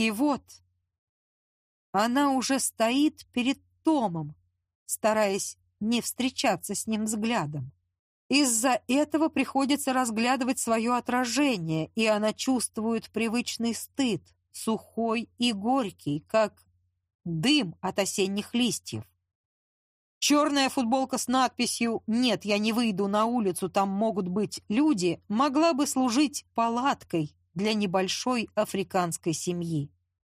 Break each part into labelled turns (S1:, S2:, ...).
S1: И вот она уже стоит перед Томом, стараясь не встречаться с ним взглядом. Из-за этого приходится разглядывать свое отражение, и она чувствует привычный стыд, сухой и горький, как дым от осенних листьев. Черная футболка с надписью «Нет, я не выйду на улицу, там могут быть люди» могла бы служить палаткой для небольшой африканской семьи.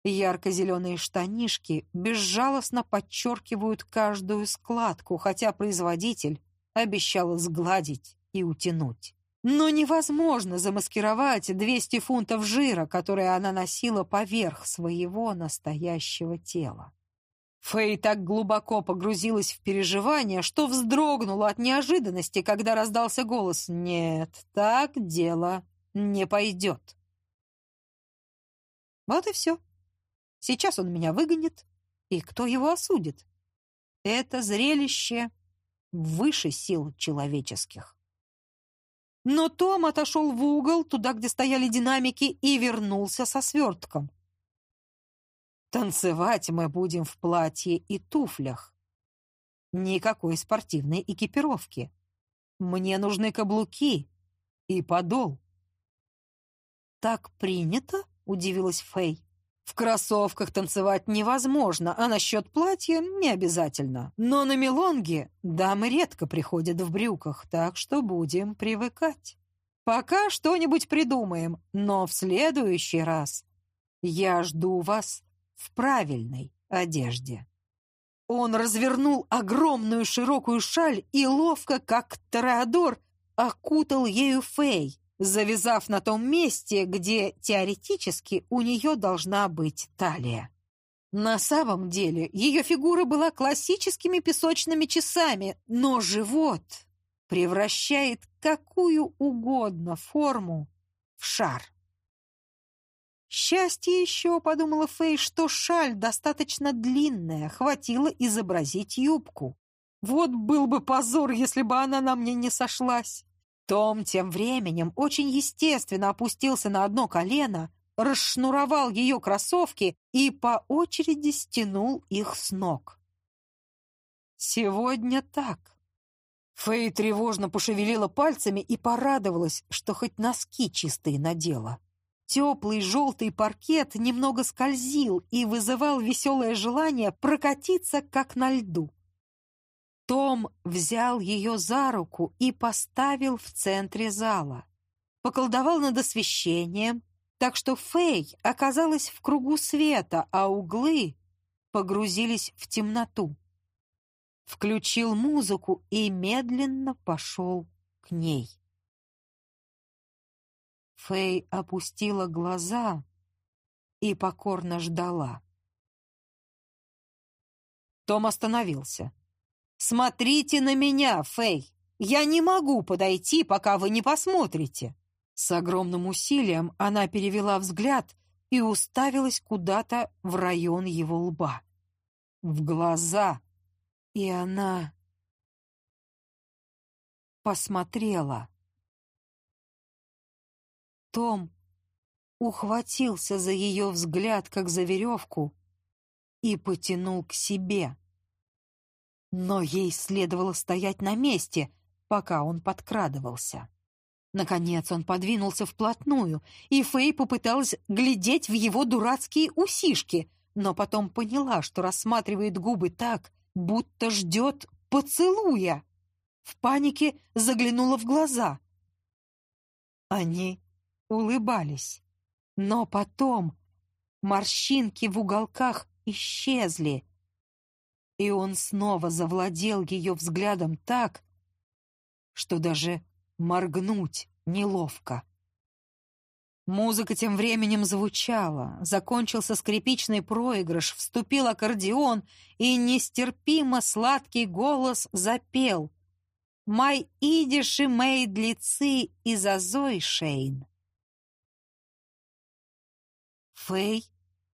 S1: Ярко-зеленые штанишки безжалостно подчеркивают каждую складку, хотя производитель обещал сгладить и утянуть. Но невозможно замаскировать 200 фунтов жира, которые она носила поверх своего настоящего тела. Фэй так глубоко погрузилась в переживания, что вздрогнула от неожиданности, когда раздался голос «Нет, так дело не пойдет». Вот и все. Сейчас он меня выгонит, и кто его осудит? Это зрелище выше сил человеческих. Но Том отошел в угол, туда, где стояли динамики, и вернулся со свертком. Танцевать мы будем в платье и туфлях. Никакой спортивной экипировки. Мне нужны каблуки и подол. «Так принято?» — удивилась Фэй. «В кроссовках танцевать невозможно, а насчет платья не обязательно. Но на мелонге дамы редко приходят в брюках, так что будем привыкать. Пока что-нибудь придумаем, но в следующий раз я жду вас в правильной одежде. Он развернул огромную широкую шаль и ловко, как Тореадор, окутал ею Фей, завязав на том месте, где теоретически у нее должна быть талия. На самом деле ее фигура была классическими песочными часами, но живот превращает какую угодно форму в шар. Счастье еще, подумала Фэй, что шаль достаточно длинная, хватило изобразить юбку. Вот был бы позор, если бы она на мне не сошлась. Том тем временем очень естественно опустился на одно колено, расшнуровал ее кроссовки и по очереди стянул их с ног. «Сегодня так». Фэй тревожно пошевелила пальцами и порадовалась, что хоть носки чистые надела. Теплый желтый паркет немного скользил и вызывал веселое желание прокатиться, как на льду. Том взял ее за руку и поставил в центре зала. Поколдовал над освещением, так что Фэй оказалась в кругу света, а углы погрузились в темноту. Включил музыку и медленно пошел к ней. Фэй опустила глаза и покорно ждала. Том остановился. «Смотрите на меня, Фэй! Я не могу подойти, пока вы не посмотрите!» С огромным усилием она перевела взгляд и уставилась куда-то в район его лба. В глаза. И она посмотрела. Том ухватился за ее взгляд, как за веревку, и потянул к себе. Но ей следовало стоять на месте, пока он подкрадывался. Наконец он подвинулся вплотную, и Фэй попыталась глядеть в его дурацкие усишки, но потом поняла, что рассматривает губы так, будто ждет поцелуя. В панике заглянула в глаза. Они улыбались. Но потом морщинки в уголках исчезли, и он снова завладел ее взглядом так, что даже моргнуть неловко. Музыка тем временем звучала, закончился скрипичный проигрыш, вступил аккордеон, и нестерпимо сладкий голос запел «Май идиши мейд лицы из Азой Шейн». Фэй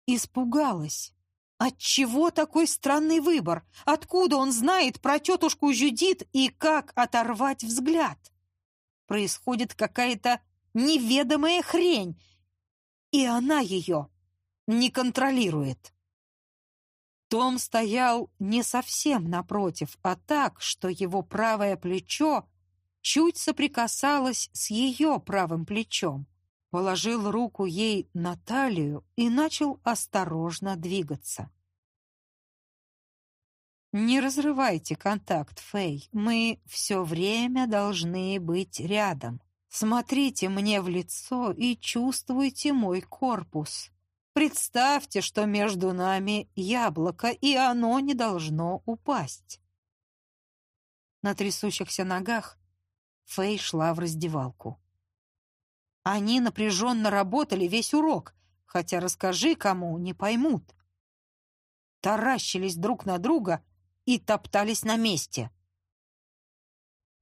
S1: испугалась. Отчего такой странный выбор? Откуда он знает про тетушку Жюдит и как оторвать взгляд? Происходит какая-то неведомая хрень, и она ее не контролирует. Том стоял не совсем напротив, а так, что его правое плечо чуть соприкасалось с ее правым плечом. Положил руку ей на талию и начал осторожно двигаться. «Не разрывайте контакт, Фэй. Мы все время должны быть рядом. Смотрите мне в лицо и чувствуйте мой корпус. Представьте, что между нами яблоко, и оно не должно упасть». На трясущихся ногах Фэй шла в раздевалку. Они напряженно работали весь урок, хотя расскажи кому, не поймут. Таращились друг на друга и топтались на месте.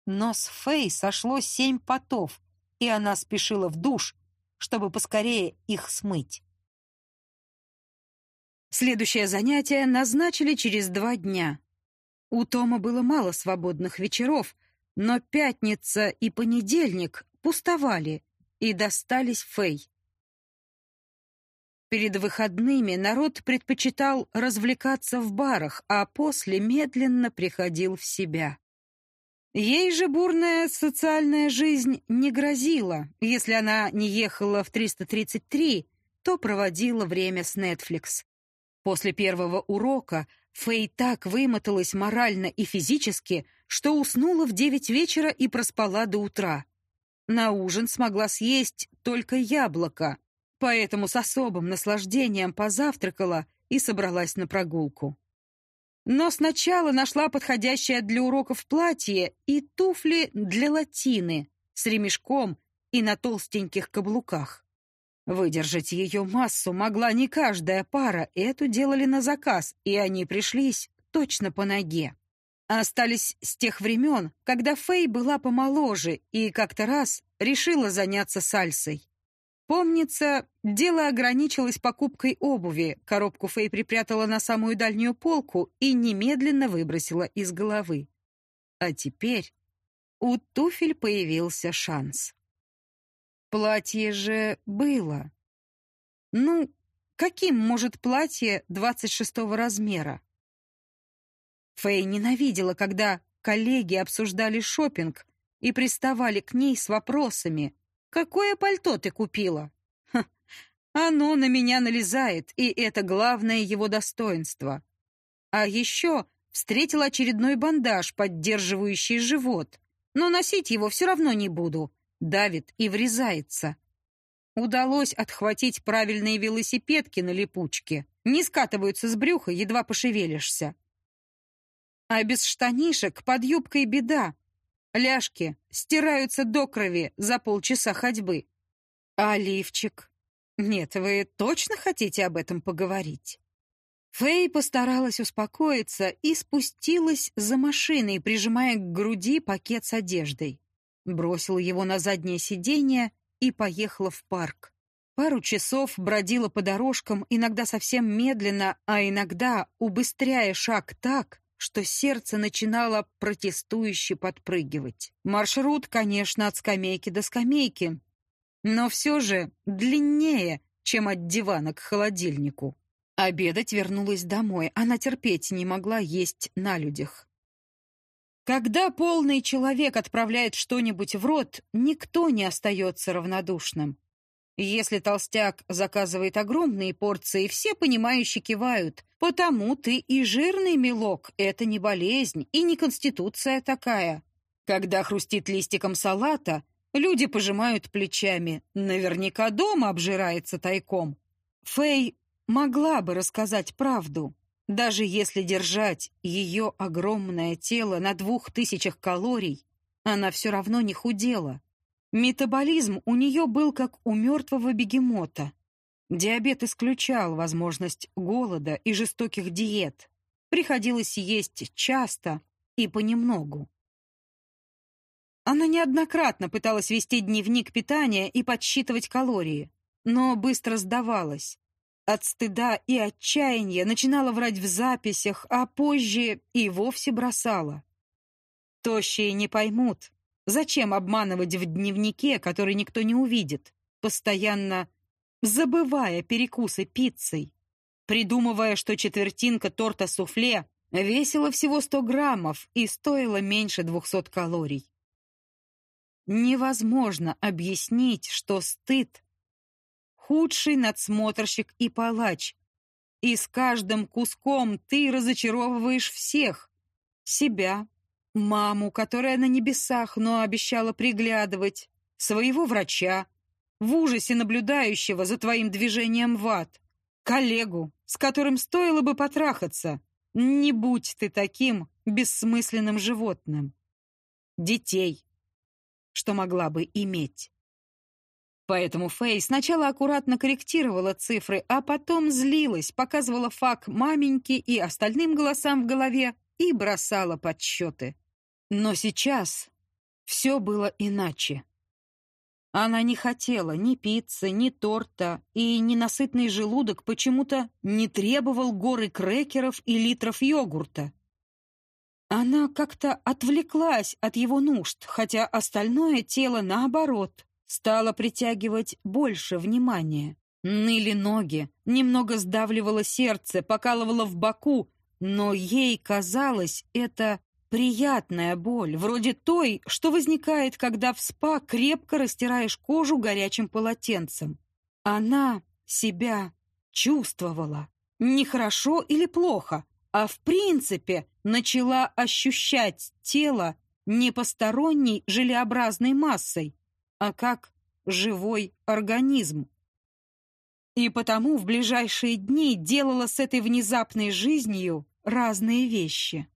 S1: Но с Фэй сошло семь потов, и она спешила в душ, чтобы поскорее их смыть. Следующее занятие назначили через два дня. У Тома было мало свободных вечеров, но пятница и понедельник пустовали и достались Фэй. Перед выходными народ предпочитал развлекаться в барах, а после медленно приходил в себя. Ей же бурная социальная жизнь не грозила. Если она не ехала в 333, то проводила время с Netflix. После первого урока Фэй так вымоталась морально и физически, что уснула в девять вечера и проспала до утра. На ужин смогла съесть только яблоко, поэтому с особым наслаждением позавтракала и собралась на прогулку. Но сначала нашла подходящее для уроков платье и туфли для латины с ремешком и на толстеньких каблуках. Выдержать ее массу могла не каждая пара, эту делали на заказ, и они пришлись точно по ноге. Остались с тех времен, когда Фэй была помоложе и как-то раз решила заняться сальсой. Помнится, дело ограничилось покупкой обуви. Коробку Фэй припрятала на самую дальнюю полку и немедленно выбросила из головы. А теперь у туфель появился шанс. Платье же было. Ну, каким может платье 26-го размера? Фэй ненавидела, когда коллеги обсуждали шопинг и приставали к ней с вопросами, Какое пальто ты купила? Ха, оно на меня налезает, и это главное его достоинство. А еще встретил очередной бандаж, поддерживающий живот. Но носить его все равно не буду. Давит и врезается. Удалось отхватить правильные велосипедки на липучке. Не скатываются с брюха, едва пошевелишься. А без штанишек под юбкой беда. Ляжки стираются до крови за полчаса ходьбы. А лифчик? Нет, вы точно хотите об этом поговорить? Фэй постаралась успокоиться и спустилась за машиной, прижимая к груди пакет с одеждой. Бросила его на заднее сиденье и поехала в парк. Пару часов бродила по дорожкам, иногда совсем медленно, а иногда убыстряя шаг так, что сердце начинало протестующе подпрыгивать. Маршрут, конечно, от скамейки до скамейки, но все же длиннее, чем от дивана к холодильнику. Обедать вернулась домой, она терпеть не могла есть на людях. Когда полный человек отправляет что-нибудь в рот, никто не остается равнодушным. Если толстяк заказывает огромные порции, все понимающие кивают. Потому ты и жирный, милок, это не болезнь и не конституция такая. Когда хрустит листиком салата, люди пожимают плечами. Наверняка дома обжирается тайком. Фэй могла бы рассказать правду, даже если держать ее огромное тело на двух тысячах калорий, она все равно не худела. Метаболизм у нее был как у мертвого бегемота. Диабет исключал возможность голода и жестоких диет. Приходилось есть часто и понемногу. Она неоднократно пыталась вести дневник питания и подсчитывать калории, но быстро сдавалась. От стыда и отчаяния начинала врать в записях, а позже и вовсе бросала. Тощие не поймут, Зачем обманывать в дневнике, который никто не увидит? Постоянно забывая перекусы пиццей, придумывая, что четвертинка торта суфле весила всего 100 граммов и стоила меньше 200 калорий. Невозможно объяснить, что стыд — худший надсмотрщик и палач, и с каждым куском ты разочаровываешь всех. Себя, маму, которая на небесах, но обещала приглядывать, своего врача, в ужасе наблюдающего за твоим движением в ад, коллегу, с которым стоило бы потрахаться, не будь ты таким бессмысленным животным. Детей, что могла бы иметь. Поэтому Фэй сначала аккуратно корректировала цифры, а потом злилась, показывала факт маменьке и остальным голосам в голове и бросала подсчеты. Но сейчас все было иначе. Она не хотела ни пиццы, ни торта, и ненасытный желудок почему-то не требовал горы крекеров и литров йогурта. Она как-то отвлеклась от его нужд, хотя остальное тело, наоборот, стало притягивать больше внимания. Ныли ноги, немного сдавливало сердце, покалывало в боку, но ей казалось это приятная боль, вроде той, что возникает, когда в спа крепко растираешь кожу горячим полотенцем. Она себя чувствовала. Не хорошо или плохо, а в принципе начала ощущать тело не посторонней желеобразной массой, а как живой организм. И потому в ближайшие дни делала с этой внезапной жизнью разные вещи.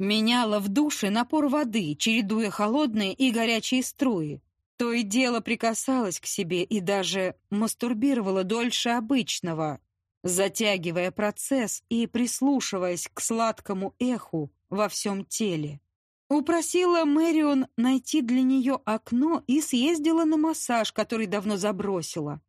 S1: Меняла в душе напор воды, чередуя холодные и горячие струи. То и дело прикасалась к себе и даже мастурбировала дольше обычного, затягивая процесс и прислушиваясь к сладкому эху во всем теле. Упросила Мэрион найти для нее окно и съездила на массаж, который давно забросила.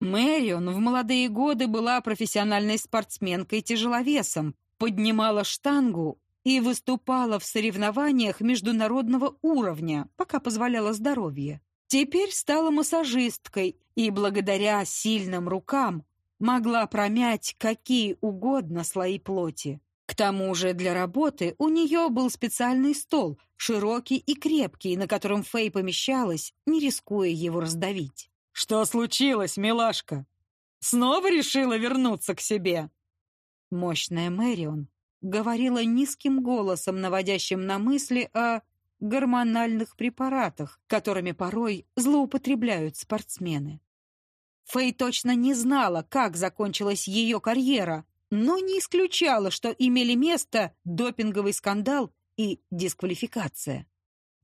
S1: Мэрион в молодые годы была профессиональной спортсменкой-тяжеловесом, поднимала штангу и выступала в соревнованиях международного уровня, пока позволяло здоровье. Теперь стала массажисткой и благодаря сильным рукам могла промять какие угодно слои плоти. К тому же для работы у нее был специальный стол, широкий и крепкий, на котором Фэй помещалась, не рискуя его раздавить. «Что случилось, милашка? Снова решила вернуться к себе?» Мощная Мэрион говорила низким голосом, наводящим на мысли о гормональных препаратах, которыми порой злоупотребляют спортсмены. Фэй точно не знала, как закончилась ее карьера, но не исключала, что имели место допинговый скандал и дисквалификация.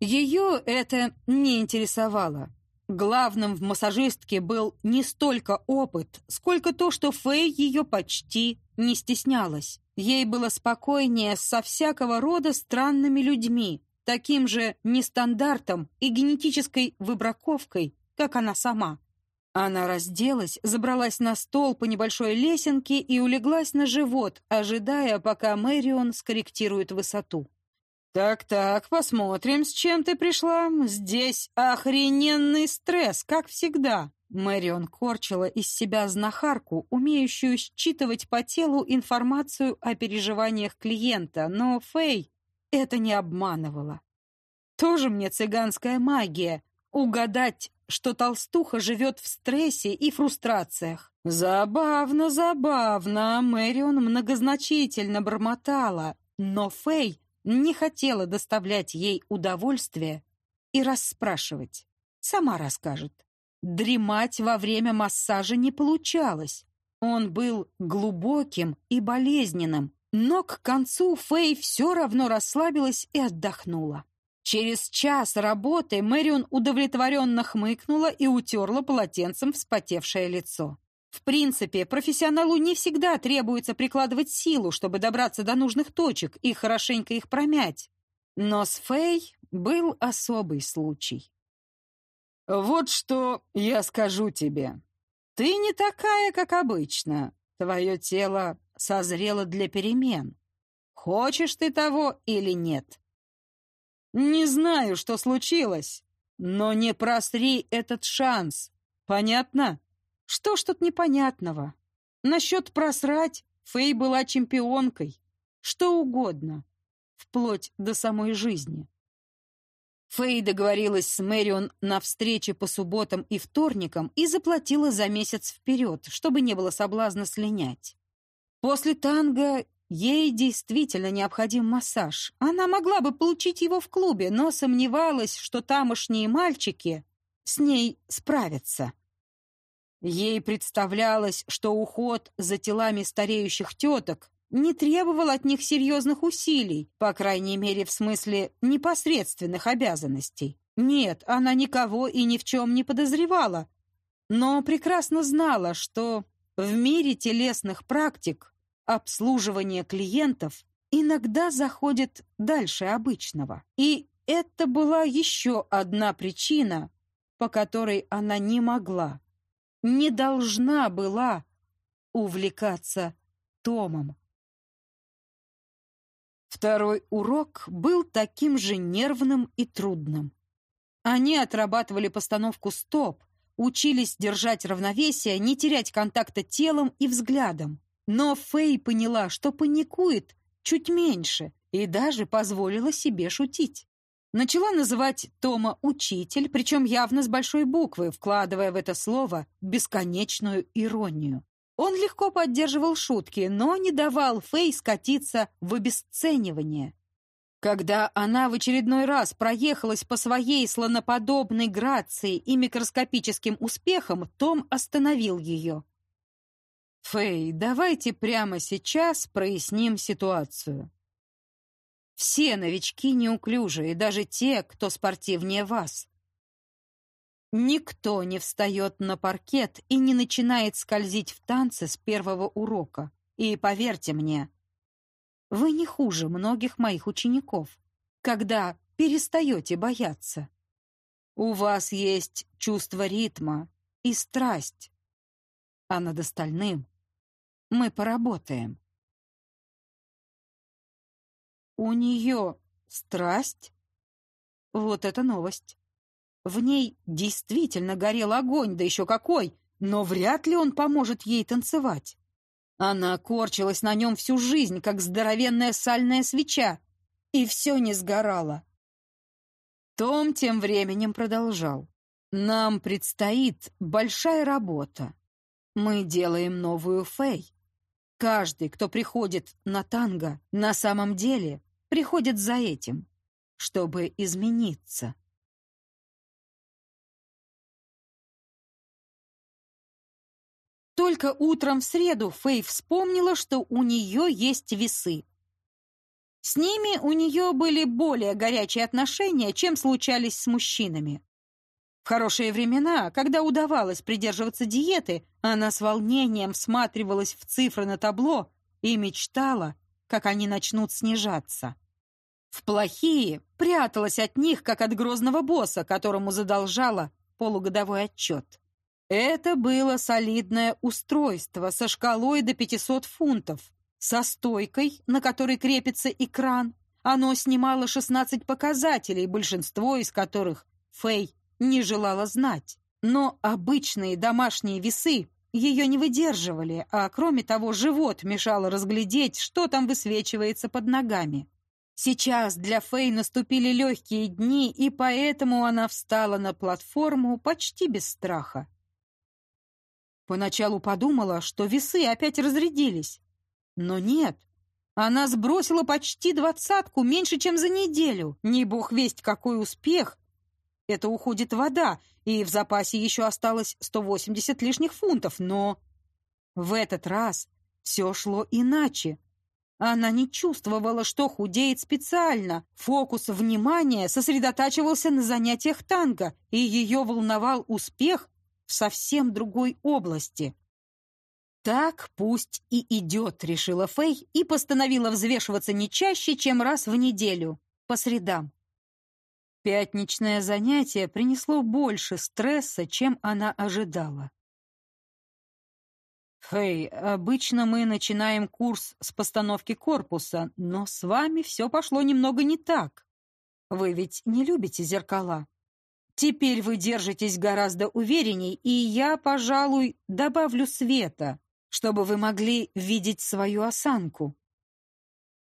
S1: Ее это не интересовало. Главным в массажистке был не столько опыт, сколько то, что Фэй ее почти не стеснялась. Ей было спокойнее со всякого рода странными людьми, таким же нестандартом и генетической выбраковкой, как она сама. Она разделась, забралась на стол по небольшой лесенке и улеглась на живот, ожидая, пока Мэрион скорректирует высоту. «Так-так, посмотрим, с чем ты пришла. Здесь охрененный стресс, как всегда». Мэрион корчила из себя знахарку, умеющую считывать по телу информацию о переживаниях клиента, но Фэй это не обманывала. Тоже мне цыганская магия — угадать что толстуха живет в стрессе и фрустрациях. Забавно, забавно, Мэрион многозначительно бормотала, но Фэй не хотела доставлять ей удовольствие и расспрашивать. Сама расскажет. Дремать во время массажа не получалось. Он был глубоким и болезненным, но к концу Фэй все равно расслабилась и отдохнула. Через час работы Мэрион удовлетворенно хмыкнула и утерла полотенцем вспотевшее лицо. В принципе, профессионалу не всегда требуется прикладывать силу, чтобы добраться до нужных точек и хорошенько их промять. Но с Фэй был особый случай. «Вот что я скажу тебе. Ты не такая, как обычно. Твое тело созрело для перемен. Хочешь ты того или нет?» Не знаю, что случилось, но не просри этот шанс. Понятно? Что ж тут непонятного? Насчет просрать Фэй была чемпионкой. Что угодно. Вплоть до самой жизни. Фэй договорилась с Мэрион на встрече по субботам и вторникам и заплатила за месяц вперед, чтобы не было соблазна слинять. После танго ей действительно необходим массаж. Она могла бы получить его в клубе, но сомневалась, что тамошние мальчики с ней справятся. Ей представлялось, что уход за телами стареющих теток не требовал от них серьезных усилий, по крайней мере, в смысле непосредственных обязанностей. Нет, она никого и ни в чем не подозревала, но прекрасно знала, что в мире телесных практик обслуживание клиентов иногда заходит дальше обычного. И это была еще одна причина, по которой она не могла, не должна была увлекаться Томом. Второй урок был таким же нервным и трудным. Они отрабатывали постановку стоп, учились держать равновесие, не терять контакта телом и взглядом. Но Фэй поняла, что паникует чуть меньше и даже позволила себе шутить. Начала называть Тома «учитель», причем явно с большой буквы, вкладывая в это слово бесконечную иронию. Он легко поддерживал шутки, но не давал Фэй скатиться в обесценивание. Когда она в очередной раз проехалась по своей слоноподобной грации и микроскопическим успехам, Том остановил ее. «Фэй, давайте прямо сейчас проясним ситуацию. Все новички неуклюжие, даже те, кто спортивнее вас. Никто не встает на паркет и не начинает скользить в танце с первого урока. И поверьте мне, вы не хуже многих моих учеников, когда перестаете бояться. У вас есть чувство ритма и страсть, а над остальным мы поработаем. У нее страсть? Вот это новость. В ней действительно горел огонь, да еще какой, но вряд ли он поможет ей танцевать. Она корчилась на нем всю жизнь, как здоровенная сальная свеча, и все не сгорало. Том тем временем продолжал. «Нам предстоит большая работа. Мы делаем новую фей. Каждый, кто приходит на танго, на самом деле приходит за этим, чтобы измениться». Только утром в среду Фэй вспомнила, что у нее есть весы. С ними у нее были более горячие отношения, чем случались с мужчинами. В хорошие времена, когда удавалось придерживаться диеты, она с волнением всматривалась в цифры на табло и мечтала, как они начнут снижаться. В плохие пряталась от них, как от грозного босса, которому задолжала полугодовой отчет. Это было солидное устройство со шкалой до 500 фунтов, со стойкой, на которой крепится экран. Оно снимало 16 показателей, большинство из которых Фэй не желала знать. Но обычные домашние весы ее не выдерживали, а кроме того живот мешал разглядеть, что там высвечивается под ногами. Сейчас для Фэй наступили легкие дни, и поэтому она встала на платформу почти без страха. Поначалу подумала, что весы опять разрядились. Но нет. Она сбросила почти двадцатку меньше, чем за неделю. Не бог весть, какой успех. Это уходит вода, и в запасе еще осталось 180 лишних фунтов, но... В этот раз все шло иначе. Она не чувствовала, что худеет специально. Фокус внимания сосредотачивался на занятиях танго, и ее волновал успех в совсем другой области. «Так пусть и идет», — решила Фэй и постановила взвешиваться не чаще, чем раз в неделю, по средам. Пятничное занятие принесло больше стресса, чем она ожидала. «Фэй, обычно мы начинаем курс с постановки корпуса, но с вами все пошло немного не так. Вы ведь не любите зеркала?» Теперь вы держитесь гораздо уверенней, и я, пожалуй, добавлю света, чтобы вы могли видеть свою осанку.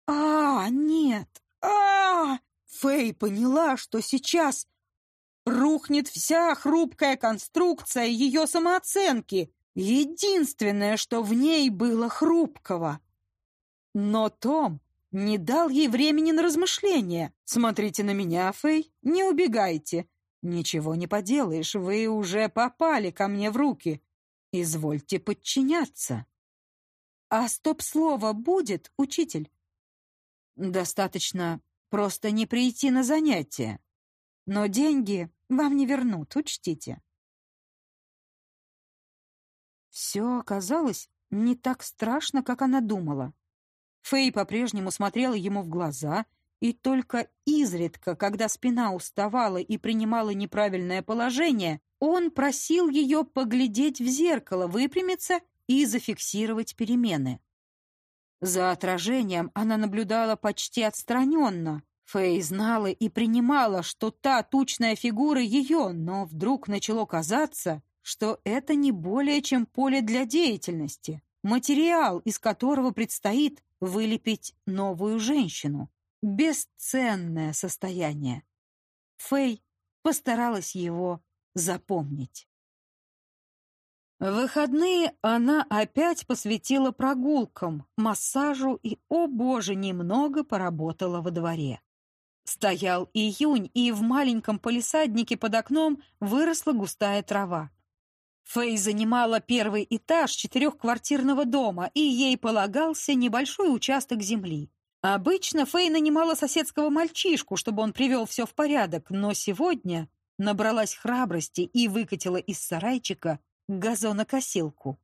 S1: А, нет. А! Фэй поняла, что сейчас рухнет вся хрупкая конструкция ее самооценки, единственное, что в ней было хрупкого. Но Том не дал ей времени на размышления. «Смотрите на меня, Фэй, не убегайте. Ничего не поделаешь, вы уже попали ко мне в руки. Извольте подчиняться». «А стоп-слово будет, учитель?» «Достаточно просто не прийти на занятия. Но деньги вам не вернут, учтите». Все оказалось не так страшно, как она думала. Фэй по-прежнему смотрела ему в глаза, и только изредка, когда спина уставала и принимала неправильное положение, он просил ее поглядеть в зеркало, выпрямиться и зафиксировать перемены. За отражением она наблюдала почти отстраненно. Фэй знала и принимала, что та тучная фигура ее, но вдруг начало казаться, что это не более чем поле для деятельности, материал, из которого предстоит вылепить новую женщину. Бесценное состояние. Фэй постаралась его запомнить. В выходные она опять посвятила прогулкам, массажу и, о боже, немного поработала во дворе. Стоял июнь, и в маленьком полисаднике под окном выросла густая трава. Фэй занимала первый этаж четырехквартирного дома, и ей полагался небольшой участок земли. Обычно Фэй нанимала соседского мальчишку, чтобы он привел все в порядок, но сегодня набралась храбрости и выкатила из сарайчика газонокосилку.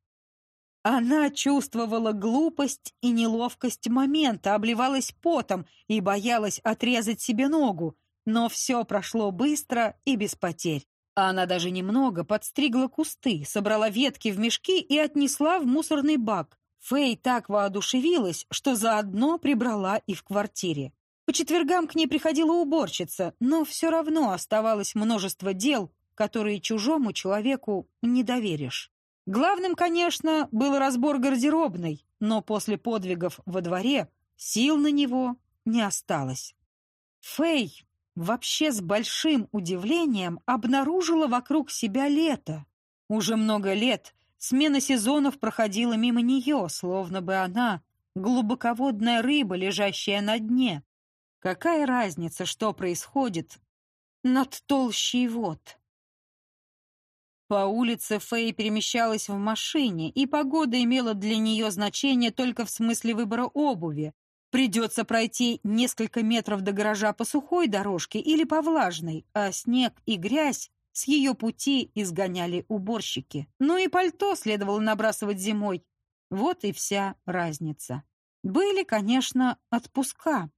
S1: Она чувствовала глупость и неловкость момента, обливалась потом и боялась отрезать себе ногу, но все прошло быстро и без потерь. Она даже немного подстригла кусты, собрала ветки в мешки и отнесла в мусорный бак. Фэй так воодушевилась, что заодно прибрала и в квартире. По четвергам к ней приходила уборщица, но все равно оставалось множество дел, которые чужому человеку не доверишь. Главным, конечно, был разбор гардеробной, но после подвигов во дворе сил на него не осталось. Фэй вообще с большим удивлением обнаружила вокруг себя лето. Уже много лет смена сезонов проходила мимо нее, словно бы она глубоководная рыба, лежащая на дне. Какая разница, что происходит над толщей вод? По улице Фэй перемещалась в машине, и погода имела для нее значение только в смысле выбора обуви, Придется пройти несколько метров до гаража по сухой дорожке или по влажной, а снег и грязь с ее пути изгоняли уборщики. Ну и пальто следовало набрасывать зимой. Вот и вся разница. Были, конечно, отпуска.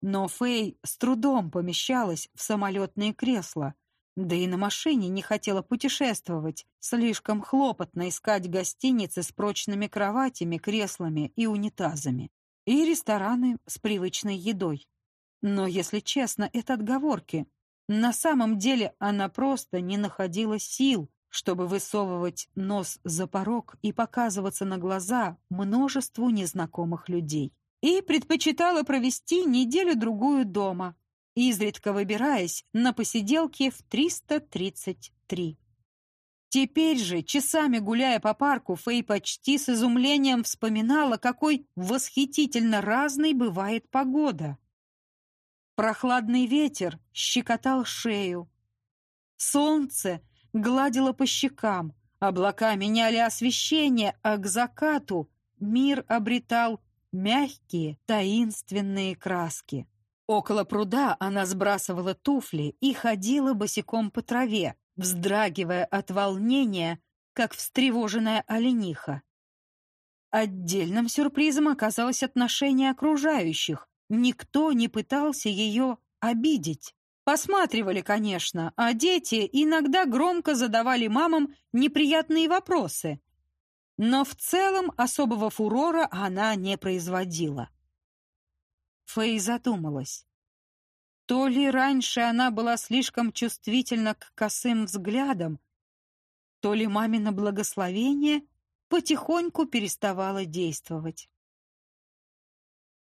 S1: Но Фэй с трудом помещалась в самолетные кресла, да и на машине не хотела путешествовать. Слишком хлопотно искать гостиницы с прочными кроватями, креслами и унитазами и рестораны с привычной едой. Но, если честно, это отговорки. На самом деле она просто не находила сил, чтобы высовывать нос за порог и показываться на глаза множеству незнакомых людей. И предпочитала провести неделю-другую дома, изредка выбираясь на посиделки в 333. Теперь же, часами гуляя по парку, Фэй почти с изумлением вспоминала, какой восхитительно разной бывает погода. Прохладный ветер щекотал шею. Солнце гладило по щекам, облака меняли освещение, а к закату мир обретал мягкие, таинственные краски. Около пруда она сбрасывала туфли и ходила босиком по траве, вздрагивая от волнения, как встревоженная олениха. Отдельным сюрпризом оказалось отношение окружающих. Никто не пытался ее обидеть. Посматривали, конечно, а дети иногда громко задавали мамам неприятные вопросы. Но в целом особого фурора она не производила. Фэй задумалась. То ли раньше она была слишком чувствительна к косым взглядам, то ли мамино благословение потихоньку переставало действовать.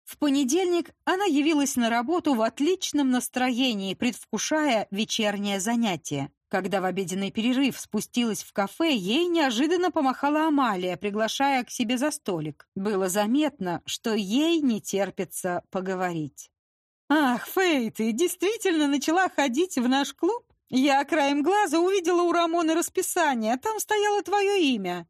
S1: В понедельник она явилась на работу в отличном настроении, предвкушая вечернее занятие. Когда в обеденный перерыв спустилась в кафе, ей неожиданно помахала Амалия, приглашая к себе за столик. Было заметно, что ей не терпится поговорить. «Ах, Фэй, ты действительно начала ходить в наш клуб? Я краем глаза увидела у Рамона расписание, там стояло твое имя».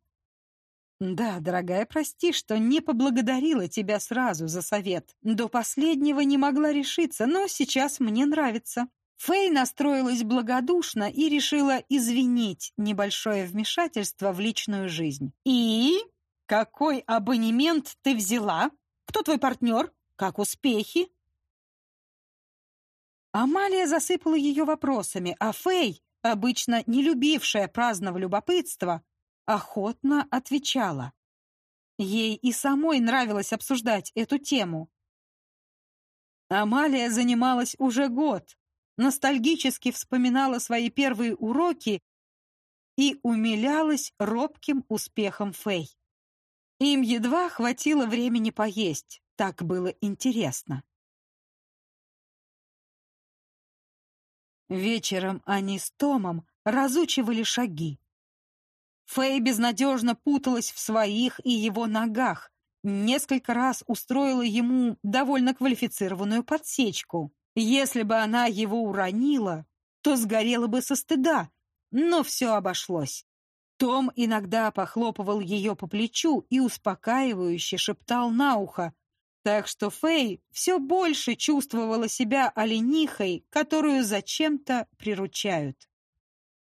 S1: «Да, дорогая, прости, что не поблагодарила тебя сразу за совет. До последнего не могла решиться, но сейчас мне нравится. Фэй настроилась благодушно и решила извинить небольшое вмешательство в личную жизнь. «И? Какой абонемент ты взяла? Кто твой партнер? Как успехи?» Амалия засыпала ее вопросами, а Фэй, обычно не любившая праздного любопытства, охотно отвечала. Ей и самой нравилось обсуждать эту тему. Амалия занималась уже год, ностальгически вспоминала свои первые уроки и умилялась робким успехом Фэй. Им едва хватило времени поесть, так было интересно. Вечером они с Томом разучивали шаги. Фэй безнадежно путалась в своих и его ногах, несколько раз устроила ему довольно квалифицированную подсечку. Если бы она его уронила, то сгорела бы со стыда, но все обошлось. Том иногда похлопывал ее по плечу и успокаивающе шептал на ухо, так что Фэй все больше чувствовала себя оленихой, которую зачем-то приручают.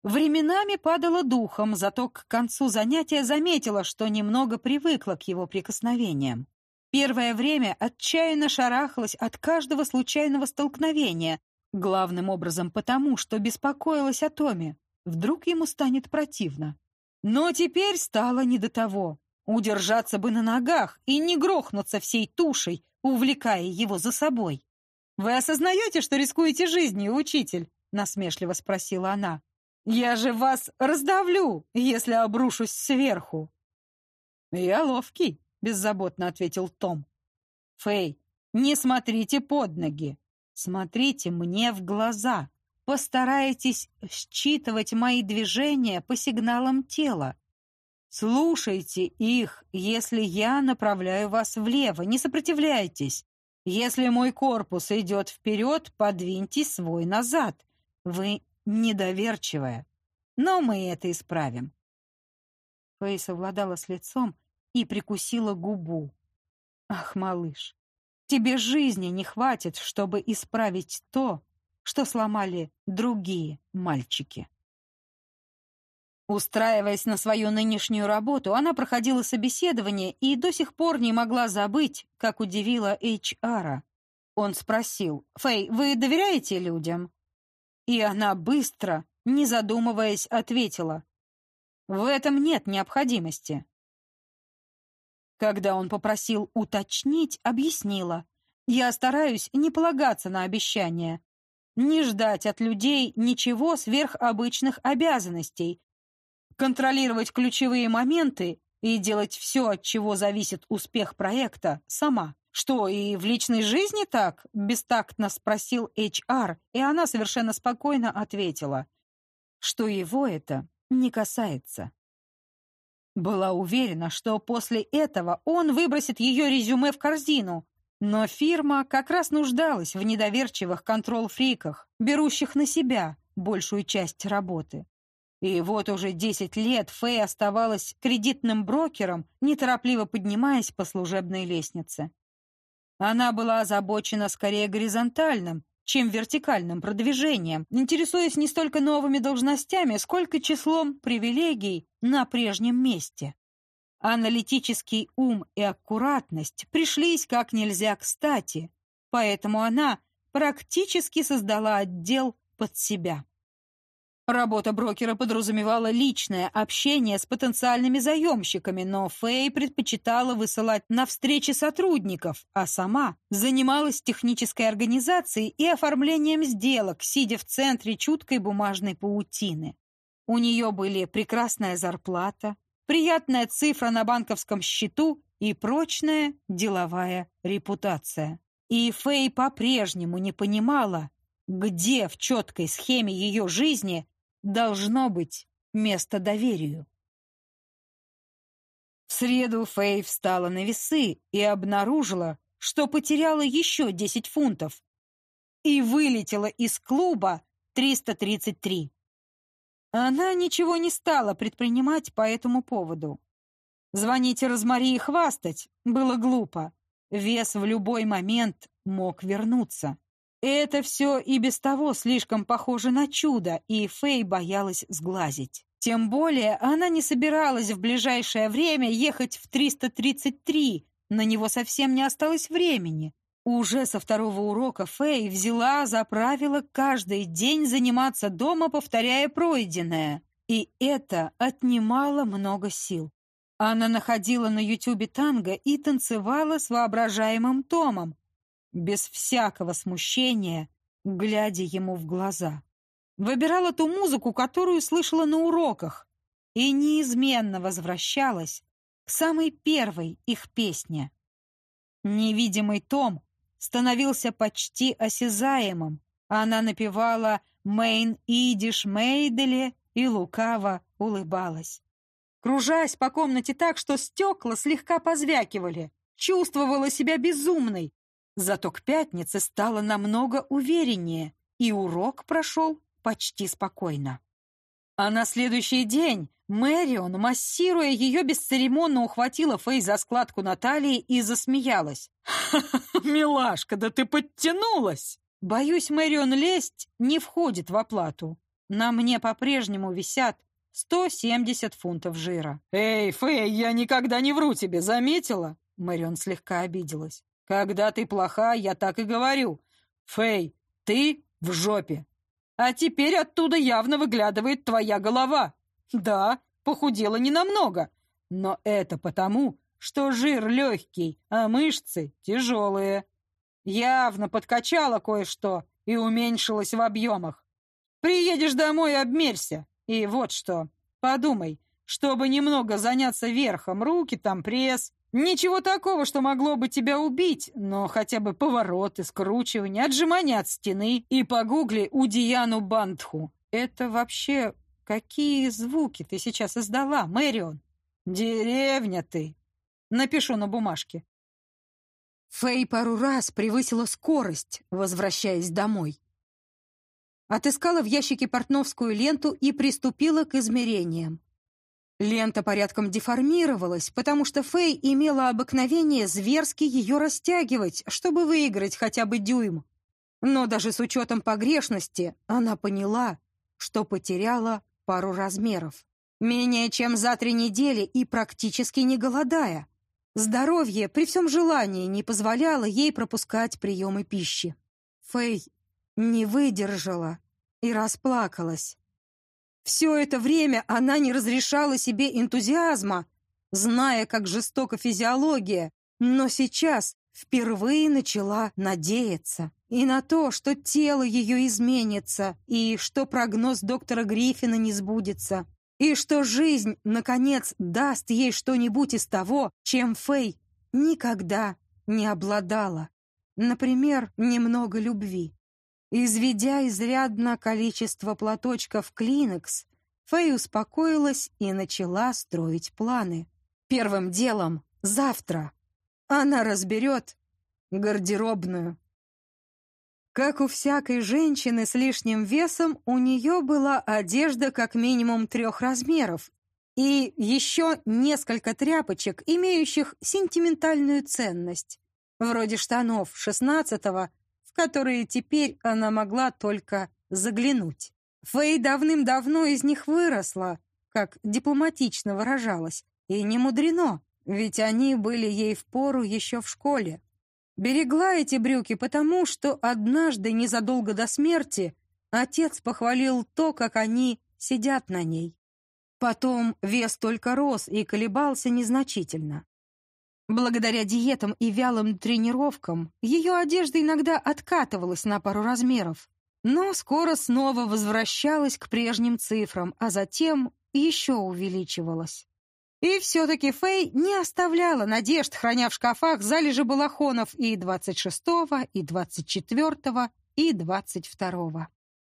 S1: Временами падала духом, зато к концу занятия заметила, что немного привыкла к его прикосновениям. Первое время отчаянно шарахалась от каждого случайного столкновения, главным образом потому, что беспокоилась о Томе. Вдруг ему станет противно. Но теперь стало не до того. Удержаться бы на ногах и не грохнуться всей тушей, увлекая его за собой. «Вы осознаете, что рискуете жизнью, учитель?» — насмешливо спросила она. «Я же вас раздавлю, если обрушусь сверху». «Я ловкий», — беззаботно ответил Том. «Фэй, не смотрите под ноги. Смотрите мне в глаза. Постарайтесь считывать мои движения по сигналам тела. Слушайте их, если я направляю вас влево. Не сопротивляйтесь. Если мой корпус идет вперед, подвиньте свой назад. Вы недоверчивая. Но мы это исправим. Фэй совладала с лицом и прикусила губу. «Ах, малыш, тебе жизни не хватит, чтобы исправить то, что сломали другие мальчики». Устраиваясь на свою нынешнюю работу, она проходила собеседование и до сих пор не могла забыть, как удивила HR. Он спросил, «Фэй, вы доверяете людям?» И она быстро, не задумываясь, ответила, «В этом нет необходимости. Когда он попросил уточнить, объяснила. Я стараюсь не полагаться на обещания, не ждать от людей ничего сверхобычных обязанностей, контролировать ключевые моменты и делать все, от чего зависит успех проекта, сама. «Что, и в личной жизни так?» — бестактно спросил HR, и она совершенно спокойно ответила, что его это не касается. Была уверена, что после этого он выбросит ее резюме в корзину, но фирма как раз нуждалась в недоверчивых контрол-фриках, берущих на себя большую часть работы. И вот уже десять лет Фэй оставалась кредитным брокером, неторопливо поднимаясь по служебной лестнице. Она была озабочена скорее горизонтальным, чем вертикальным продвижением, интересуясь не столько новыми должностями, сколько числом привилегий на прежнем месте. Аналитический ум и аккуратность пришлись как нельзя кстати, поэтому она практически создала отдел под себя. Работа брокера подразумевала личное общение с потенциальными заемщиками, но Фэй предпочитала высылать на встречи сотрудников, а сама занималась технической организацией и оформлением сделок, сидя в центре чуткой бумажной паутины. У нее были прекрасная зарплата, приятная цифра на банковском счету и прочная деловая репутация. И Фэй по-прежнему не понимала, где в четкой схеме ее жизни должно быть место доверию. В среду Фэй встала на весы и обнаружила, что потеряла еще 10 фунтов и вылетела из клуба 333. Она ничего не стала предпринимать по этому поводу. Звонить Розмари и хвастать было глупо. Вес в любой момент мог вернуться. Это все и без того слишком похоже на чудо, и Фэй боялась сглазить. Тем более она не собиралась в ближайшее время ехать в 333, на него совсем не осталось времени. Уже со второго урока Фэй взяла за правило каждый день заниматься дома, повторяя пройденное. И это отнимало много сил. Она находила на ютюбе танго и танцевала с воображаемым Томом, без всякого смущения, глядя ему в глаза. Выбирала ту музыку, которую слышала на уроках, и неизменно возвращалась к самой первой их песне. Невидимый Том становился почти осязаемым, она напевала «Мейн идиш Мейделе» и лукаво улыбалась. Кружась по комнате так, что стекла слегка позвякивали, чувствовала себя безумной, Зато к пятнице стало намного увереннее, и урок прошел почти спокойно. А на следующий день Мэрион, массируя ее, бесцеремонно ухватила Фэй за складку на талии и засмеялась. милашка, да ты подтянулась!» Боюсь, Мэрион лезть не входит в оплату. На мне по-прежнему висят 170 фунтов жира. «Эй, Фэй, я никогда не вру тебе, заметила?» Мэрион слегка обиделась. Когда ты плоха, я так и говорю. Фэй, ты в жопе. А теперь оттуда явно выглядывает твоя голова. Да, похудела ненамного, но это потому, что жир легкий, а мышцы тяжелые. Явно подкачала кое-что и уменьшилась в объемах. Приедешь домой, обмерься. И вот что, подумай, чтобы немного заняться верхом, руки там, пресс, Ничего такого, что могло бы тебя убить, но хотя бы повороты, скручивания, отжимания от стены. И погугли Удияну Бандху. Это вообще какие звуки ты сейчас издала, Мэрион? Деревня ты. Напишу на бумажке. Фэй пару раз превысила скорость, возвращаясь домой. Отыскала в ящике портновскую ленту и приступила к измерениям. Лента порядком деформировалась, потому что Фэй имела обыкновение зверски ее растягивать, чтобы выиграть хотя бы дюйм. Но даже с учетом погрешности она поняла, что потеряла пару размеров. Менее чем за три недели и практически не голодая. Здоровье при всем желании не позволяло ей пропускать приемы пищи. Фэй не выдержала и расплакалась. Все это время она не разрешала себе энтузиазма, зная, как жестока физиология, но сейчас впервые начала надеяться и на то, что тело ее изменится, и что прогноз доктора Гриффина не сбудется, и что жизнь, наконец, даст ей что-нибудь из того, чем Фэй никогда не обладала. Например, немного любви. Изведя изрядно количество платочков Клинекс, Фэй успокоилась и начала строить планы. Первым делом завтра она разберет гардеробную. Как у всякой женщины с лишним весом, у нее была одежда как минимум трех размеров и еще несколько тряпочек, имеющих сентиментальную ценность, вроде штанов шестнадцатого в которые теперь она могла только заглянуть. Фэй давным-давно из них выросла, как дипломатично выражалась, и не мудрено, ведь они были ей впору еще в школе. Берегла эти брюки потому, что однажды, незадолго до смерти, Отец похвалил то, как они сидят на ней. Потом вес только рос и колебался незначительно. Благодаря диетам и вялым тренировкам ее одежда иногда откатывалась на пару размеров, но скоро снова возвращалась к прежним цифрам, а затем еще увеличивалась. И все-таки Фэй не оставляла надежд, храня в шкафах залежи балахонов и 26-го, и 24-го, и 22-го.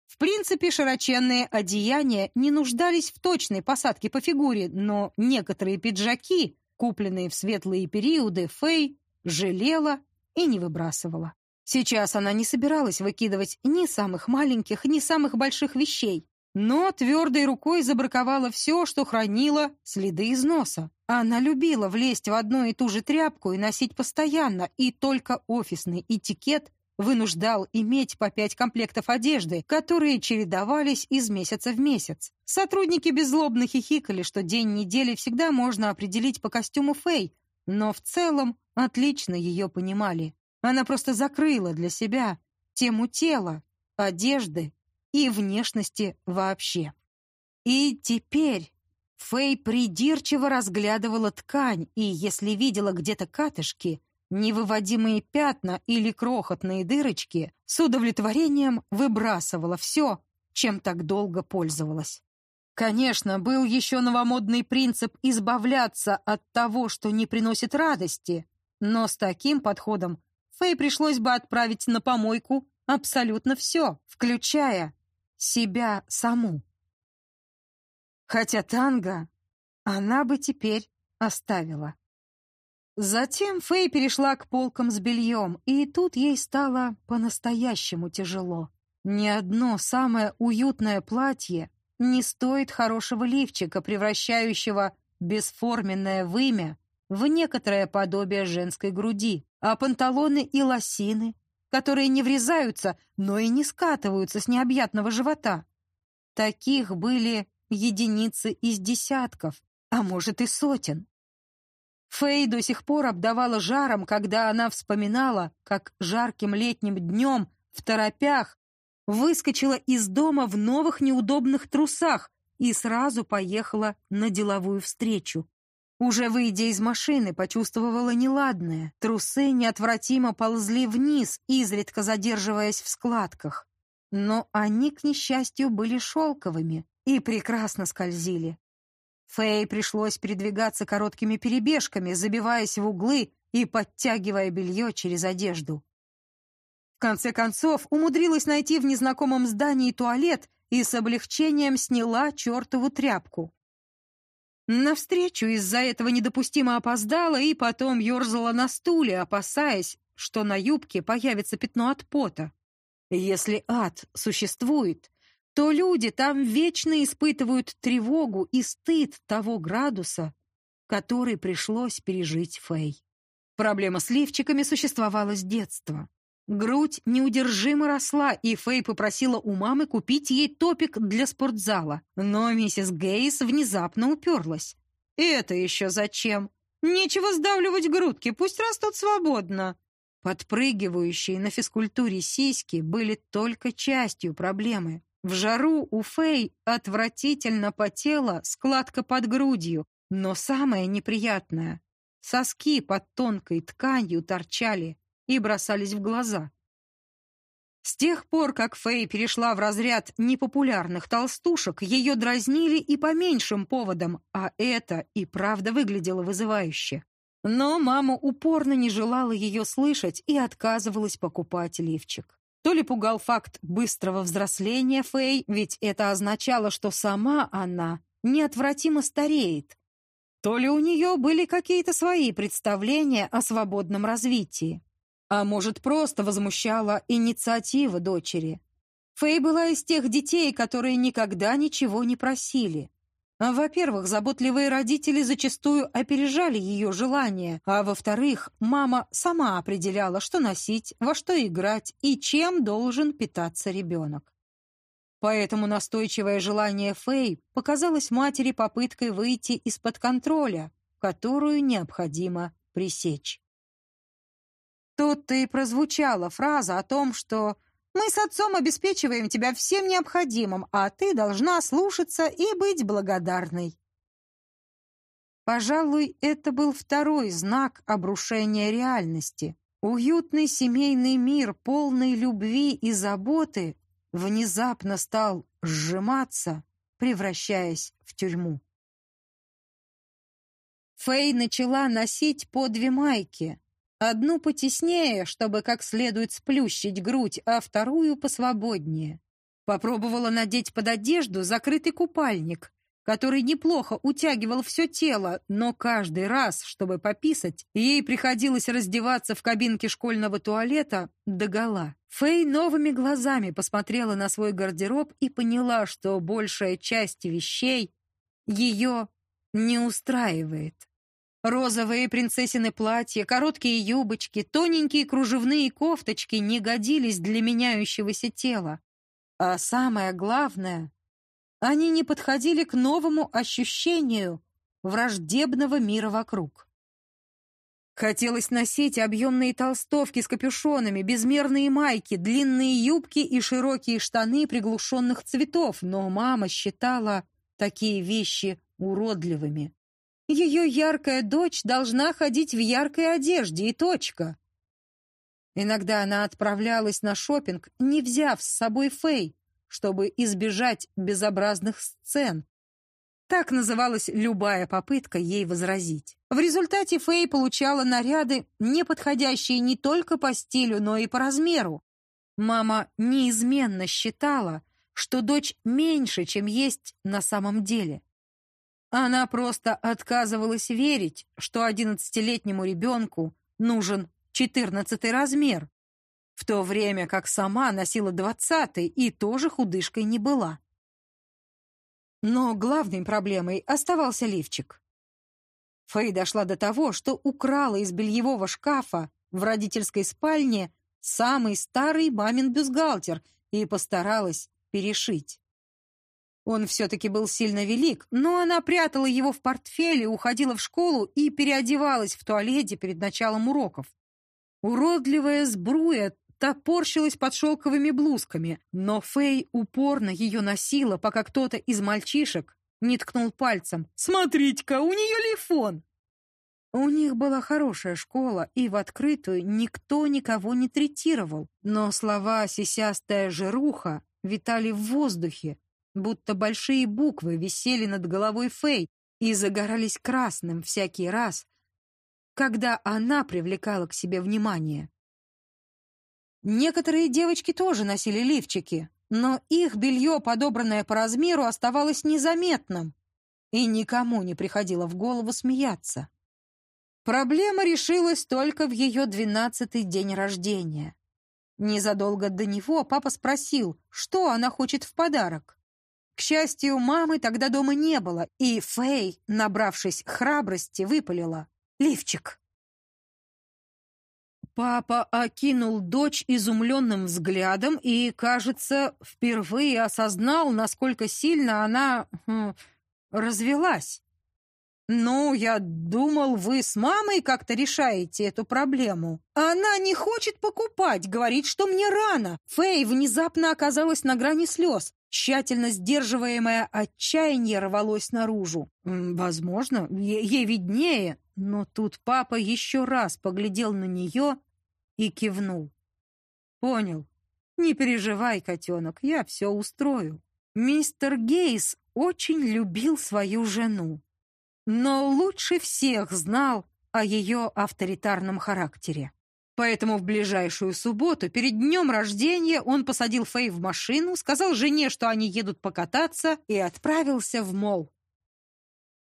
S1: В принципе, широченные одеяния не нуждались в точной посадке по фигуре, но некоторые пиджаки, купленные в светлые периоды, Фэй жалела и не выбрасывала. Сейчас она не собиралась выкидывать ни самых маленьких, ни самых больших вещей, но твердой рукой забраковала все, что хранило следы износа. Она любила влезть в одну и ту же тряпку и носить постоянно, и только офисный этикет вынуждал иметь по пять комплектов одежды, которые чередовались из месяца в месяц. Сотрудники беззлобно хихикали, что день недели всегда можно определить по костюму Фэй, но в целом отлично ее понимали. Она просто закрыла для себя тему тела, одежды и внешности вообще. И теперь Фэй придирчиво разглядывала ткань, и если видела где-то катышки, невыводимые пятна или крохотные дырочки, с удовлетворением выбрасывала все, чем так долго пользовалась. Конечно, был еще новомодный принцип избавляться от того, что не приносит радости, но с таким подходом Фэй пришлось бы отправить на помойку абсолютно все, включая себя саму. Хотя танго она бы теперь оставила. Затем Фэй перешла к полкам с бельем, и тут ей стало по-настоящему тяжело. Ни одно самое уютное платье не стоит хорошего лифчика, превращающего бесформенное вымя в некоторое подобие женской груди, а панталоны и лосины, которые не врезаются, но и не скатываются с необъятного живота. Таких были единицы из десятков, а может и сотен. Фэй до сих пор обдавала жаром, когда она вспоминала, как жарким летним днем в торопях выскочила из дома в новых неудобных трусах и сразу поехала на деловую встречу. Уже выйдя из машины, почувствовала неладное. Трусы неотвратимо ползли вниз, изредка задерживаясь в складках. Но они, к несчастью, были шелковыми и прекрасно скользили. Фэй пришлось передвигаться короткими перебежками, забиваясь в углы и подтягивая белье через одежду. В конце концов, умудрилась найти в незнакомом здании туалет и с облегчением сняла чертову тряпку. Навстречу из-за этого недопустимо опоздала и потом ерзала на стуле, опасаясь, что на юбке появится пятно от пота. Если ад существует, то люди там вечно испытывают тревогу и стыд того градуса, который пришлось пережить Фэй. Проблема с лифчиками существовала с детства. Грудь неудержимо росла, и Фэй попросила у мамы купить ей топик для спортзала. Но миссис Гейс внезапно уперлась. «Это еще зачем? Нечего сдавливать грудки, пусть растут свободно». Подпрыгивающие на физкультуре сиськи были только частью проблемы. В жару у Фэй отвратительно потела складка под грудью, но самое неприятное — соски под тонкой тканью торчали и бросались в глаза. С тех пор, как Фэй перешла в разряд непопулярных толстушек, ее дразнили и по меньшим поводам, а это и правда выглядело вызывающе. Но мама упорно не желала ее слышать и отказывалась покупать лифчик. То ли пугал факт быстрого взросления Фэй, ведь это означало, что сама она неотвратимо стареет. То ли у нее были какие-то свои представления о свободном развитии. А может, просто возмущала инициатива дочери. Фэй была из тех детей, которые никогда ничего не просили. Во-первых, заботливые родители зачастую опережали ее желания, а во-вторых, мама сама определяла, что носить, во что играть и чем должен питаться ребенок. Поэтому настойчивое желание Фэй показалось матери попыткой выйти из-под контроля, которую необходимо пресечь. Тут-то и прозвучала фраза о том, что Мы с отцом обеспечиваем тебя всем необходимым, а ты должна слушаться и быть благодарной». Пожалуй, это был второй знак обрушения реальности. Уютный семейный мир, полный любви и заботы, внезапно стал сжиматься, превращаясь в тюрьму. Фэй начала носить по две майки. Одну потеснее, чтобы как следует сплющить грудь, а вторую посвободнее. Попробовала надеть под одежду закрытый купальник, который неплохо утягивал все тело, но каждый раз, чтобы пописать, ей приходилось раздеваться в кабинке школьного туалета догола. Фэй новыми глазами посмотрела на свой гардероб и поняла, что большая часть вещей ее не устраивает. Розовые принцессины платья, короткие юбочки, тоненькие кружевные кофточки не годились для меняющегося тела. А самое главное, они не подходили к новому ощущению враждебного мира вокруг. Хотелось носить объемные толстовки с капюшонами, безмерные майки, длинные юбки и широкие штаны приглушенных цветов, но мама считала такие вещи уродливыми. Ее яркая дочь должна ходить в яркой одежде, и точка. Иногда она отправлялась на шопинг, не взяв с собой Фэй, чтобы избежать безобразных сцен. Так называлась любая попытка ей возразить. В результате Фэй получала наряды, не подходящие не только по стилю, но и по размеру. Мама неизменно считала, что дочь меньше, чем есть на самом деле. Она просто отказывалась верить, что одиннадцатилетнему ребенку нужен четырнадцатый размер, в то время как сама носила двадцатый и тоже худышкой не была. Но главной проблемой оставался лифчик. Фэй дошла до того, что украла из бельевого шкафа в родительской спальне самый старый мамин бюстгальтер и постаралась перешить. Он все-таки был сильно велик, но она прятала его в портфеле, уходила в школу и переодевалась в туалете перед началом уроков. Уродливая сбруя топорщилась под шелковыми блузками, но Фэй упорно ее носила, пока кто-то из мальчишек не ткнул пальцем. «Смотрите-ка, у нее лифон!» У них была хорошая школа, и в открытую никто никого не третировал, но слова «сисястая жируха» витали в воздухе, будто большие буквы висели над головой Фэй и загорались красным всякий раз, когда она привлекала к себе внимание. Некоторые девочки тоже носили лифчики, но их белье, подобранное по размеру, оставалось незаметным, и никому не приходило в голову смеяться. Проблема решилась только в ее двенадцатый день рождения. Незадолго до него папа спросил, что она хочет в подарок. К счастью, мамы тогда дома не было, и Фэй, набравшись храбрости, выпалила «Лифчик». Папа окинул дочь изумленным взглядом и, кажется, впервые осознал, насколько сильно она хм, развелась. «Ну, я думал, вы с мамой как-то решаете эту проблему. Она не хочет покупать, говорит, что мне рано». Фэй внезапно оказалась на грани слез. Тщательно сдерживаемое отчаяние рвалось наружу. Возможно, ей виднее, но тут папа еще раз поглядел на нее и кивнул. «Понял. Не переживай, котенок, я все устрою». Мистер Гейс очень любил свою жену, но лучше всех знал о ее авторитарном характере. Поэтому в ближайшую субботу, перед днем рождения, он посадил Фэй в машину, сказал жене, что они едут покататься, и отправился в мол.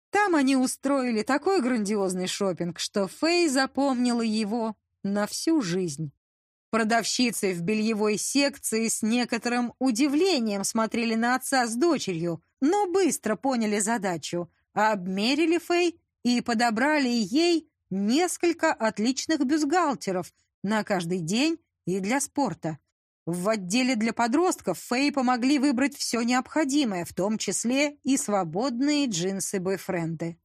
S1: Там они устроили такой грандиозный шопинг, что Фэй запомнила его на всю жизнь. Продавщицы в бельевой секции с некоторым удивлением смотрели на отца с дочерью, но быстро поняли задачу, обмерили Фэй и подобрали ей несколько отличных бюстгальтеров на каждый день и для спорта. В отделе для подростков Фэй помогли выбрать все необходимое, в том числе и свободные джинсы-бойфренды.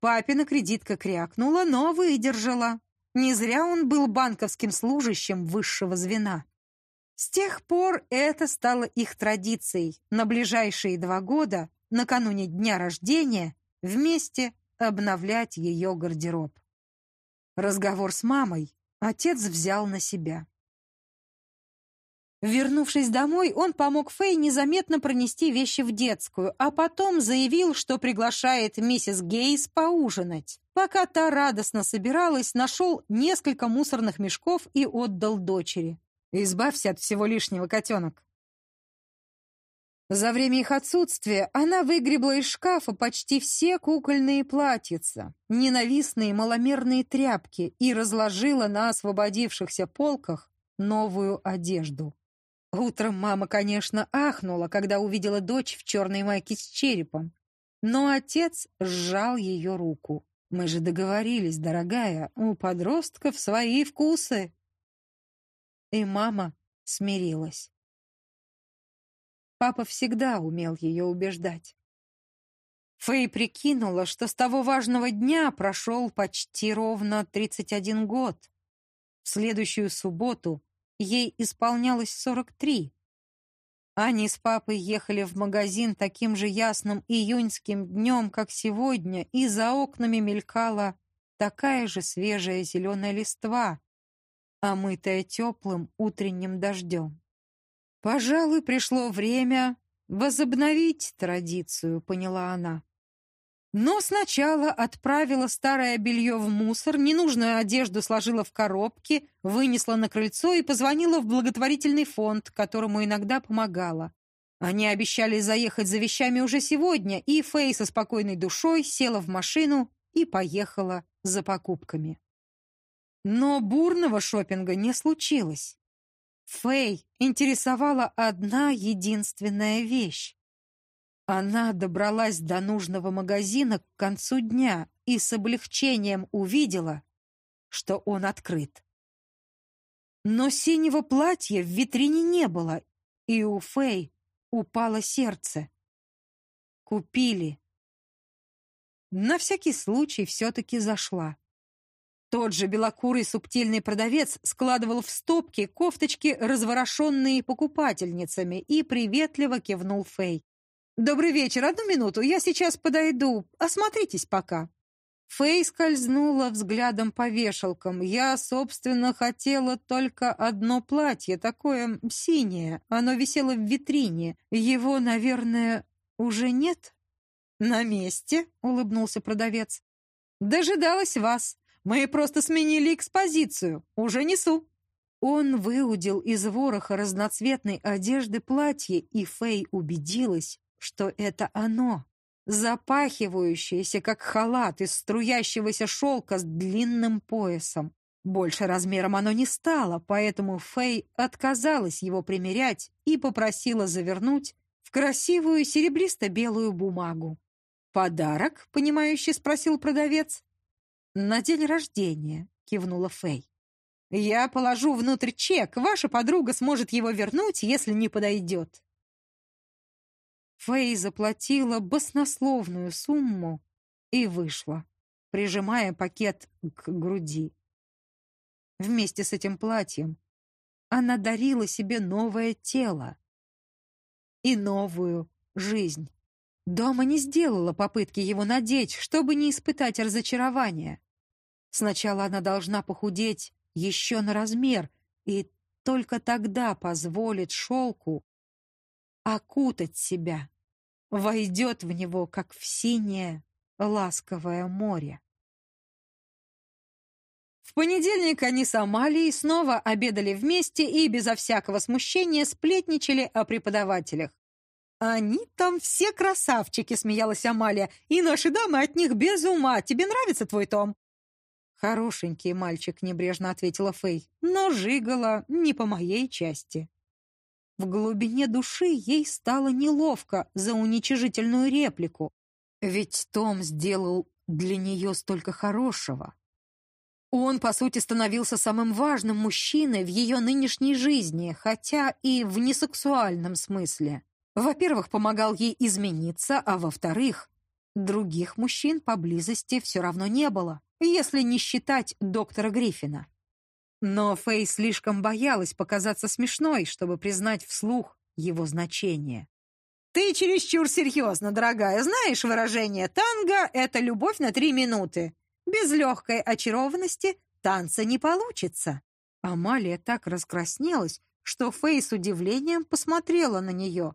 S1: Папина кредитка крякнула, но выдержала. Не зря он был банковским служащим высшего звена. С тех пор это стало их традицией на ближайшие два года, накануне дня рождения, вместе обновлять ее гардероб. Разговор с мамой отец взял на себя. Вернувшись домой, он помог Фэй незаметно пронести вещи в детскую, а потом заявил, что приглашает миссис Гейс поужинать. Пока та радостно собиралась, нашел несколько мусорных мешков и отдал дочери. «Избавься от всего лишнего, котенок». За время их отсутствия она выгребла из шкафа почти все кукольные платьица, ненавистные маломерные тряпки и разложила на освободившихся полках новую одежду. Утром мама, конечно, ахнула, когда увидела дочь в черной майке с черепом, но отец сжал ее руку. «Мы же договорились, дорогая, у подростков свои вкусы». И мама смирилась. Папа всегда умел ее убеждать. Фэй прикинула, что с того важного дня прошел почти ровно 31 год. В следующую субботу ей исполнялось 43. Они с папой ехали в магазин таким же ясным июньским днем, как сегодня, и за окнами мелькала такая же свежая зеленая листва, омытая теплым утренним дождем. Пожалуй, пришло время возобновить традицию, поняла она. Но сначала отправила старое белье в мусор, ненужную одежду сложила в коробки, вынесла на крыльцо и позвонила в благотворительный фонд, которому иногда помогала. Они обещали заехать за вещами уже сегодня, и Фэй со спокойной душой села в машину и поехала за покупками. Но бурного шопинга не случилось. Фэй интересовала одна единственная вещь. Она добралась до нужного магазина к концу дня и с облегчением увидела, что он открыт. Но синего платья в витрине не было, и у Фэй упало сердце. Купили. На всякий случай все-таки зашла. Тот же белокурый субтильный продавец складывал в стопки кофточки, разворошенные покупательницами, и приветливо кивнул Фэй. «Добрый вечер, одну минуту, я сейчас подойду. Осмотритесь пока». Фэй скользнула взглядом по вешалкам. «Я, собственно, хотела только одно платье, такое синее. Оно висело в витрине. Его, наверное, уже нет?» «На месте», — улыбнулся продавец. «Дожидалась вас. Мы просто сменили экспозицию. Уже несу». Он выудил из вороха разноцветной одежды платье, и Фэй убедилась, что это оно, запахивающееся, как халат из струящегося шелка с длинным поясом. Больше размером оно не стало, поэтому Фэй отказалась его примерять и попросила завернуть в красивую серебристо-белую бумагу. «Подарок?» — понимающе спросил продавец. «На день рождения», — кивнула Фэй. «Я положу внутрь чек. Ваша подруга сможет его вернуть, если не подойдет». Фэй заплатила баснословную сумму и вышла, прижимая пакет к груди. Вместе с этим платьем она дарила себе новое тело и новую жизнь. Дома не сделала попытки его надеть, чтобы не испытать разочарования. Сначала она должна похудеть еще на размер, и только тогда позволит шелку окутать себя, войдет в него, как в синее ласковое море. В понедельник они с Амалией снова обедали вместе и безо всякого смущения сплетничали о преподавателях. «Они там все красавчики», — смеялась Амалия, «и наши дамы от них без ума. Тебе нравится твой Том?» «Хорошенький мальчик», — небрежно ответила Фэй, «но жигала не по моей части». В глубине души ей стало неловко за уничижительную реплику, ведь Том сделал для нее столько хорошего. Он, по сути, становился самым важным мужчиной в ее нынешней жизни, хотя и в несексуальном смысле. Во-первых, помогал ей измениться, а во-вторых, других мужчин поблизости все равно не было если не считать доктора Гриффина. Но Фэй слишком боялась показаться смешной, чтобы признать вслух его значение. «Ты чересчур серьезно, дорогая. Знаешь выражение «танго» — это любовь на три минуты. Без легкой очарованности танца не получится». Амалия так раскраснелась, что Фэй с удивлением посмотрела на нее.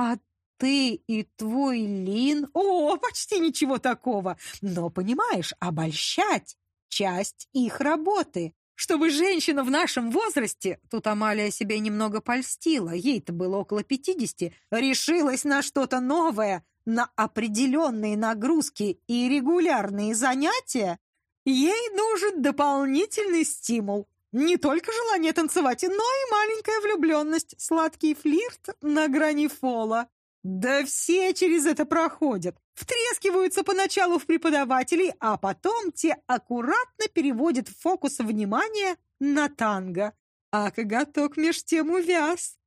S1: «А ты и твой Лин...» «О, почти ничего такого! Но, понимаешь, обольщать — часть их работы. Чтобы женщина в нашем возрасте, тут Амалия себе немного польстила, ей-то было около пятидесяти, решилась на что-то новое, на определенные нагрузки и регулярные занятия, ей нужен дополнительный стимул. Не только желание танцевать, но и маленькая влюбленность, сладкий флирт на грани фола. Да все через это проходят. Втрескиваются поначалу в преподавателей, а потом те аккуратно переводят фокус внимания на танго. А коготок меж тем увяз.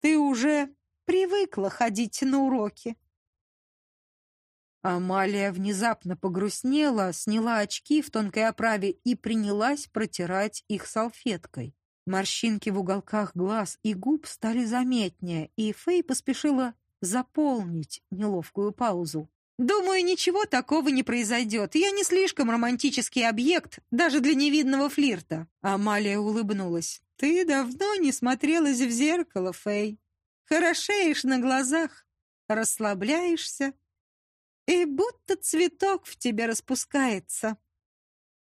S1: Ты уже привыкла ходить на уроки. Амалия внезапно погрустнела, сняла очки в тонкой оправе и принялась протирать их салфеткой. Морщинки в уголках глаз и губ стали заметнее, и Фэй поспешила заполнить неловкую паузу. «Думаю, ничего такого не произойдет. Я не слишком романтический объект, даже для невидного флирта». Амалия улыбнулась. «Ты давно не смотрелась в зеркало, Фэй. Хорошеешь на глазах, расслабляешься и будто цветок в тебе распускается.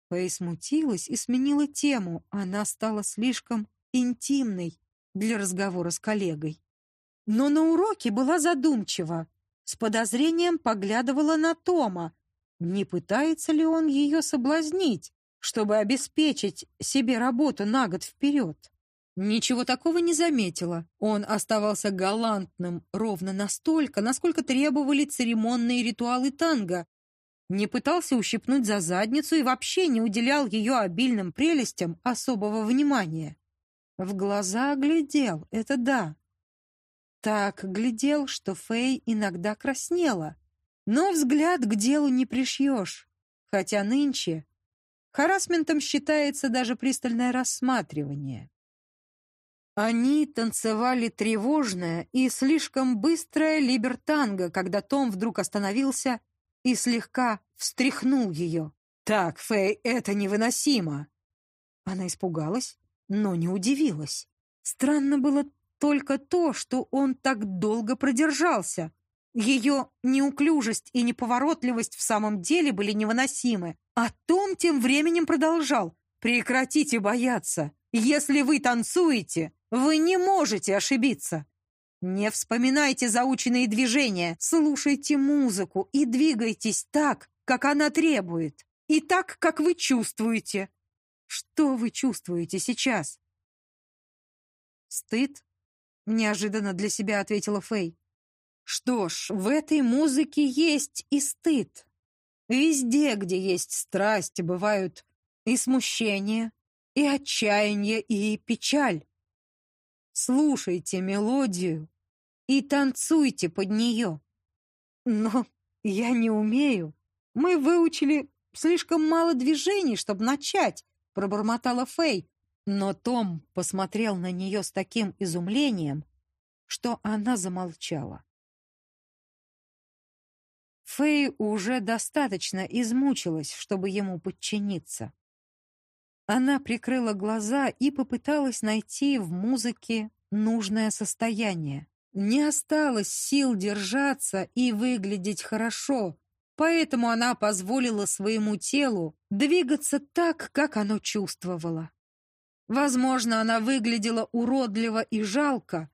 S1: Фэй смутилась и сменила тему. Она стала слишком интимной для разговора с коллегой. Но на уроке была задумчива, с подозрением поглядывала на Тома. Не пытается ли он ее соблазнить, чтобы обеспечить себе работу на год вперед? Ничего такого не заметила. Он оставался галантным ровно настолько, насколько требовали церемонные ритуалы танго. Не пытался ущипнуть за задницу и вообще не уделял ее обильным прелестям особого внимания. В глаза глядел, это да. Так глядел, что Фэй иногда краснела. Но взгляд к делу не пришьешь. Хотя нынче харасментом считается даже пристальное рассматривание. Они танцевали тревожное и слишком быстрое либертанго, когда Том вдруг остановился и слегка встряхнул ее. «Так, Фэй, это невыносимо!» Она испугалась, но не удивилась. Странно было только то, что он так долго продержался. Ее неуклюжесть и неповоротливость в самом деле были невыносимы. А Том тем временем продолжал. «Прекратите бояться. Если вы танцуете, вы не можете ошибиться. Не вспоминайте заученные движения, слушайте музыку и двигайтесь так, как она требует, и так, как вы чувствуете. Что вы чувствуете сейчас? Стыд? Неожиданно для себя ответила Фэй. Что ж, в этой музыке есть и стыд. Везде, где есть страсть, бывают и смущение, и отчаяние, и печаль. Слушайте мелодию и танцуйте под нее. Но я не умею. Мы выучили слишком мало движений, чтобы начать, пробормотала Фэй. Но Том посмотрел на нее с таким изумлением, что она замолчала. Фэй уже достаточно измучилась, чтобы ему подчиниться. Она прикрыла глаза и попыталась найти в музыке нужное состояние. Не осталось сил держаться и выглядеть хорошо, поэтому она позволила своему телу двигаться так, как оно чувствовало. Возможно, она выглядела уродливо и жалко,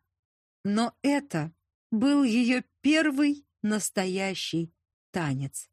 S1: но это был ее первый настоящий танец.